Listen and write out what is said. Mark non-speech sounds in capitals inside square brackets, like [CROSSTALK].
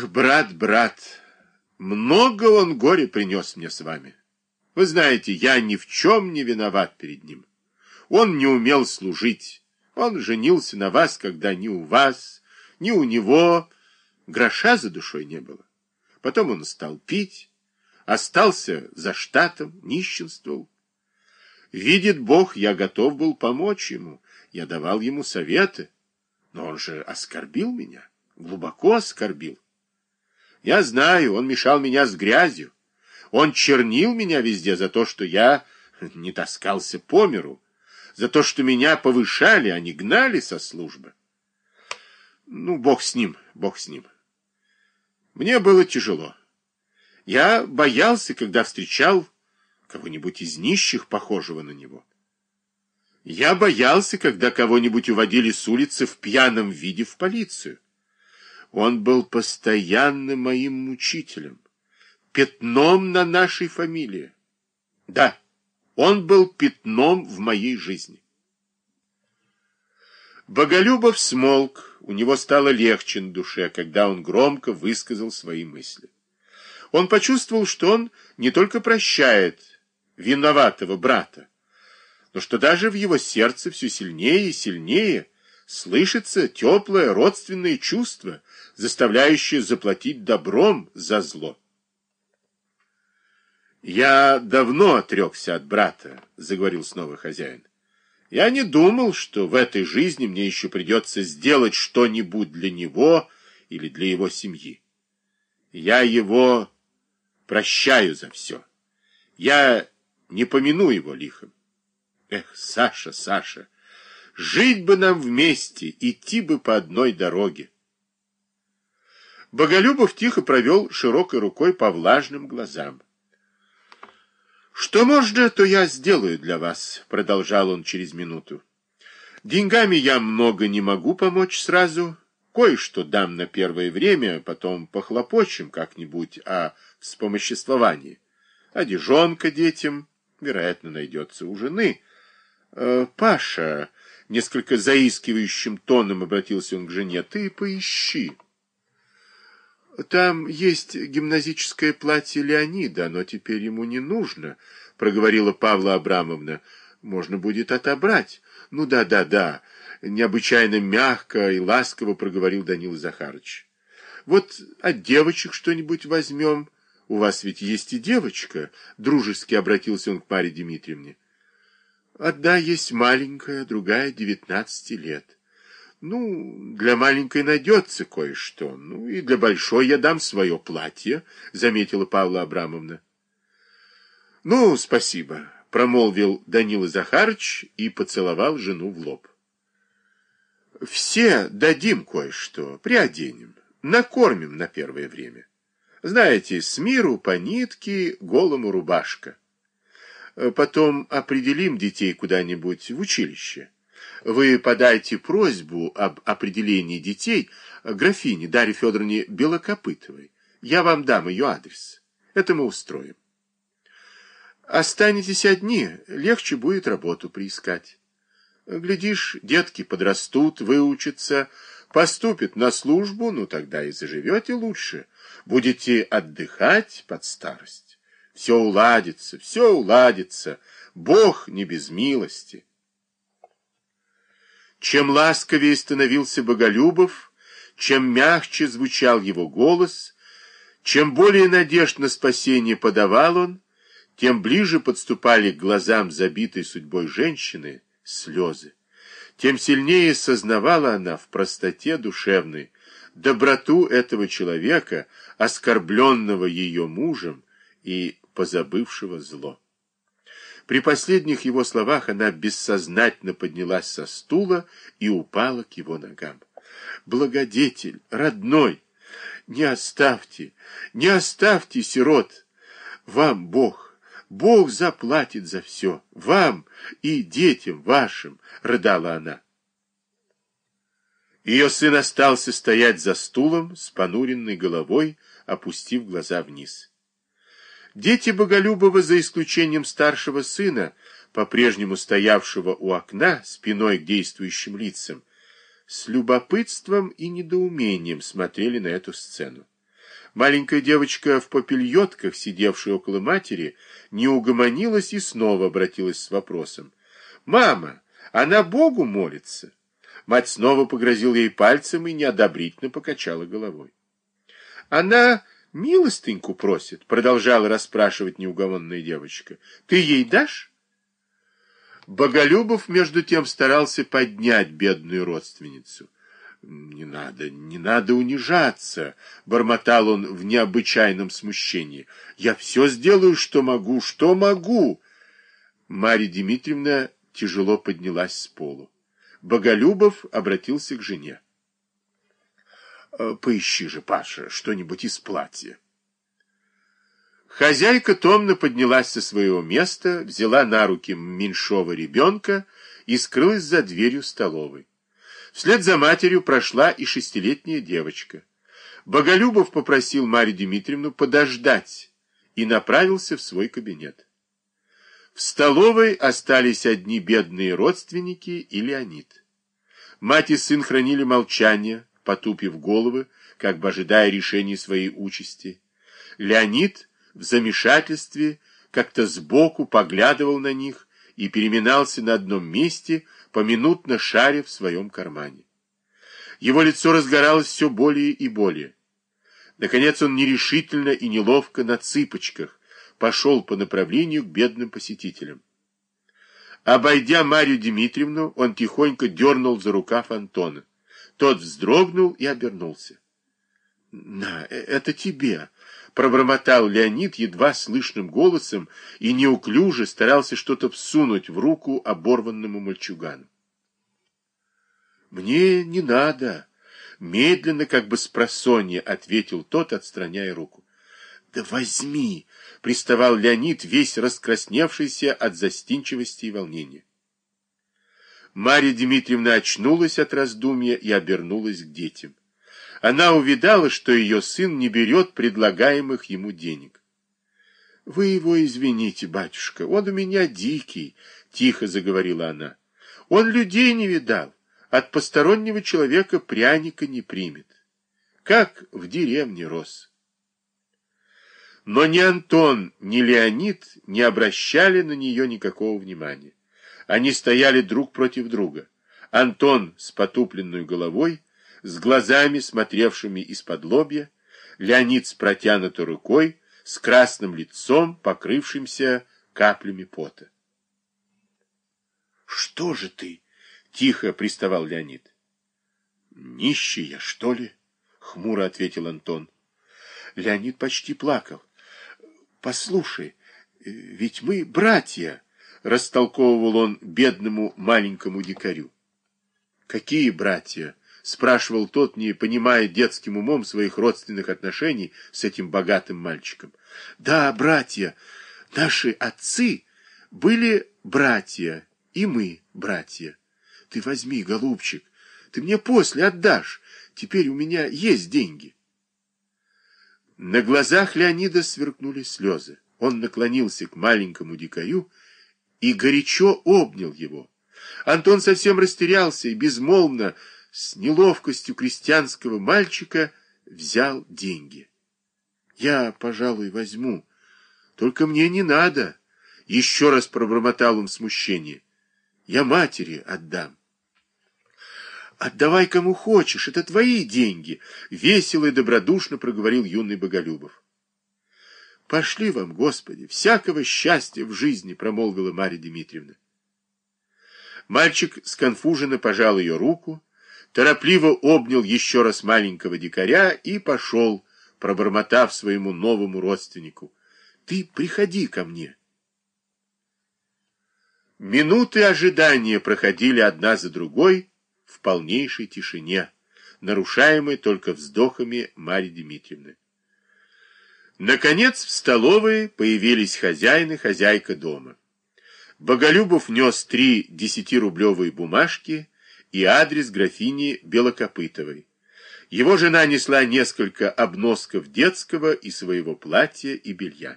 Ах, брат, брат, много он горе принес мне с вами. Вы знаете, я ни в чем не виноват перед ним. Он не умел служить. Он женился на вас, когда ни у вас, ни у него гроша за душой не было. Потом он стал пить, остался за штатом, нищенствовал. Видит Бог, я готов был помочь ему, я давал ему советы, но он же оскорбил меня, глубоко оскорбил. Я знаю, он мешал меня с грязью, он чернил меня везде за то, что я [LAUGHS] не таскался по миру, за то, что меня повышали, а не гнали со службы. Ну, бог с ним, бог с ним. Мне было тяжело. Я боялся, когда встречал кого-нибудь из нищих, похожего на него. Я боялся, когда кого-нибудь уводили с улицы в пьяном виде в полицию. Он был постоянно моим мучителем, пятном на нашей фамилии. Да, он был пятном в моей жизни. Боголюбов смолк, у него стало легче на душе, когда он громко высказал свои мысли. Он почувствовал, что он не только прощает виноватого брата, но что даже в его сердце все сильнее и сильнее слышится теплое родственное чувство, заставляющее заплатить добром за зло. «Я давно отрекся от брата», — заговорил снова хозяин. «Я не думал, что в этой жизни мне еще придется сделать что-нибудь для него или для его семьи. Я его прощаю за все. Я не помяну его лихом. Эх, Саша, Саша, жить бы нам вместе, идти бы по одной дороге. Боголюбов тихо провел широкой рукой по влажным глазам. «Что можно, то я сделаю для вас», — продолжал он через минуту. «Деньгами я много не могу помочь сразу. Кое-что дам на первое время, потом похлопочем как-нибудь о вспомоществовании. Одежонка детям, вероятно, найдется у жены». Э, Паша, несколько заискивающим тоном обратился он к жене, ты поищи. Там есть гимназическое платье Леонида, оно теперь ему не нужно, проговорила Павла Абрамовна. Можно будет отобрать. Ну да, да, да, необычайно мягко и ласково проговорил Данил Захарович. Вот от девочек что-нибудь возьмем. У вас ведь есть и девочка, дружески обратился он к Маре Дмитриевне. Одна есть маленькая, другая девятнадцати лет. Ну, для маленькой найдется кое-что. Ну, и для большой я дам свое платье, заметила Павла Абрамовна. Ну, спасибо, промолвил Данила Захарыч и поцеловал жену в лоб. Все дадим кое-что, приоденем, накормим на первое время. Знаете, с миру по нитке, голому рубашка. Потом определим детей куда-нибудь в училище. Вы подайте просьбу об определении детей графине Дарье Федоровне Белокопытовой. Я вам дам ее адрес. Это мы устроим. Останетесь одни, легче будет работу приискать. Глядишь, детки подрастут, выучатся, поступят на службу, ну тогда и заживете лучше. Будете отдыхать под старость. Все уладится, все уладится. Бог не без милости. Чем ласковее становился Боголюбов, чем мягче звучал его голос, чем более надежд на спасение подавал он, тем ближе подступали к глазам забитой судьбой женщины слезы, тем сильнее сознавала она в простоте душевной доброту этого человека, оскорбленного ее мужем, и позабывшего зло. При последних его словах она бессознательно поднялась со стула и упала к его ногам. «Благодетель, родной, не оставьте, не оставьте сирот! Вам Бог, Бог заплатит за все, вам и детям вашим!» — рыдала она. Ее сын остался стоять за стулом с понуренной головой, опустив глаза вниз. Дети Боголюбова, за исключением старшего сына, по-прежнему стоявшего у окна, спиной к действующим лицам, с любопытством и недоумением смотрели на эту сцену. Маленькая девочка в попельотках, сидевшая около матери, не угомонилась и снова обратилась с вопросом. «Мама, она Богу молится?» Мать снова погрозила ей пальцем и неодобрительно покачала головой. «Она милостыньку просит», — продолжала расспрашивать неугомонная девочка. «Ты ей дашь?» Боголюбов, между тем, старался поднять бедную родственницу. «Не надо, не надо унижаться», — бормотал он в необычайном смущении. «Я все сделаю, что могу, что могу». Марья Дмитриевна тяжело поднялась с полу. Боголюбов обратился к жене. «Э, «Поищи же, Паша, что-нибудь из платья». Хозяйка томно поднялась со своего места, взяла на руки меньшого ребенка и скрылась за дверью столовой. Вслед за матерью прошла и шестилетняя девочка. Боголюбов попросил Марью Дмитриевну подождать и направился в свой кабинет. В столовой остались одни бедные родственники и Леонид. Мать и сын хранили молчание, потупив головы, как бы ожидая решения своей участи. Леонид в замешательстве как-то сбоку поглядывал на них и переминался на одном месте, поминутно шаря в своем кармане. Его лицо разгоралось все более и более. Наконец он нерешительно и неловко на цыпочках пошел по направлению к бедным посетителям. Обойдя Марию Дмитриевну, он тихонько дернул за рукав Антона. Тот вздрогнул и обернулся. — На, э, это тебе! — пробормотал Леонид едва слышным голосом и неуклюже старался что-то всунуть в руку оборванному мальчугану. «Мне не надо!» — медленно, как бы с просонья, ответил тот, отстраняя руку. «Да возьми!» — приставал Леонид, весь раскрасневшийся от застенчивости и волнения. Марья Дмитриевна очнулась от раздумья и обернулась к детям она увидала, что ее сын не берет предлагаемых ему денег. — Вы его извините, батюшка, он у меня дикий, — тихо заговорила она. — Он людей не видал, от постороннего человека пряника не примет. Как в деревне рос. Но ни Антон, ни Леонид не обращали на нее никакого внимания. Они стояли друг против друга. Антон с потупленной головой, с глазами, смотревшими из-под лобья, Леонид с протянутой рукой, с красным лицом, покрывшимся каплями пота. «Что же ты?» — тихо приставал Леонид. «Нищий я, что ли?» — хмуро ответил Антон. Леонид почти плакал. «Послушай, ведь мы братья!» — растолковывал он бедному маленькому дикарю. «Какие братья?» — спрашивал тот, не понимая детским умом своих родственных отношений с этим богатым мальчиком. «Да, братья, наши отцы были братья, и мы братья. Ты возьми, голубчик, ты мне после отдашь, теперь у меня есть деньги». На глазах Леонида сверкнули слезы. Он наклонился к маленькому дикарю и горячо обнял его. Антон совсем растерялся и безмолвно, с неловкостью крестьянского мальчика взял деньги. Я, пожалуй, возьму. Только мне не надо. Еще раз пробормотал он в смущении. Я матери отдам. Отдавай кому хочешь, это твои деньги, весело и добродушно проговорил юный Боголюбов. Пошли вам, Господи, всякого счастья в жизни, промолвила Марья Дмитриевна. Мальчик сконфуженно пожал ее руку, торопливо обнял еще раз маленького дикаря и пошел, пробормотав своему новому родственнику. «Ты приходи ко мне». Минуты ожидания проходили одна за другой в полнейшей тишине, нарушаемой только вздохами Марьи Дмитриевны. Наконец в столовой появились хозяин и хозяйка дома. Боголюбов нес три десятирублевые бумажки и адрес графини Белокопытовой. Его жена несла несколько обносков детского и своего платья и белья.